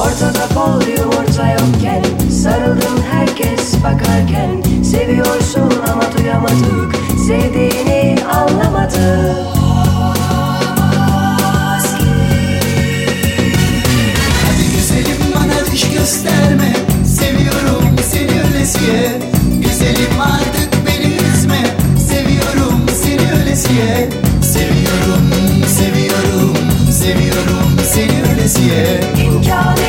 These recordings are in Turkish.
Ortada bol yumurta yokken Sarıldım herkes bakarken. Seviyorsun ama duyamadık Sevdiğini anlamadık. Hadi güzelim bana diş gösterme. Seviyorum seni öylesiye Güzelim artık beni üzme. Seviyorum seni öylesiye Seviyorum, seviyorum, seviyorum öylesiye İmkanı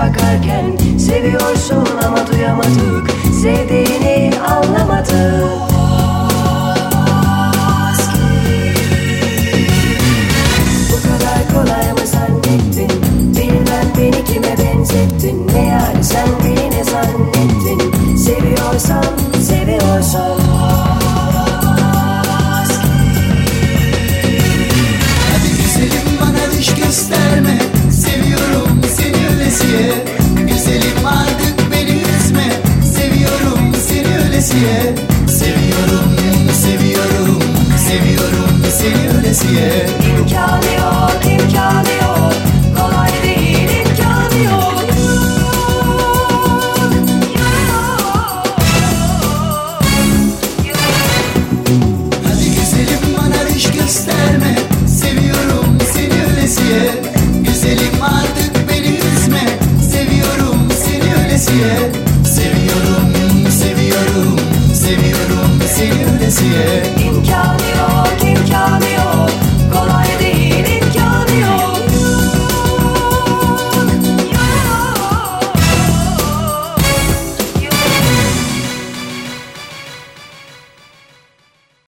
bakarken Seviyorsun ama duyamadık. Sevdiğini anlamadık. Bu kadar kolay mı zannettin? Bilmem beni kime benzettin. Ne yani sen beni ne zannettin? Seviyorsan seni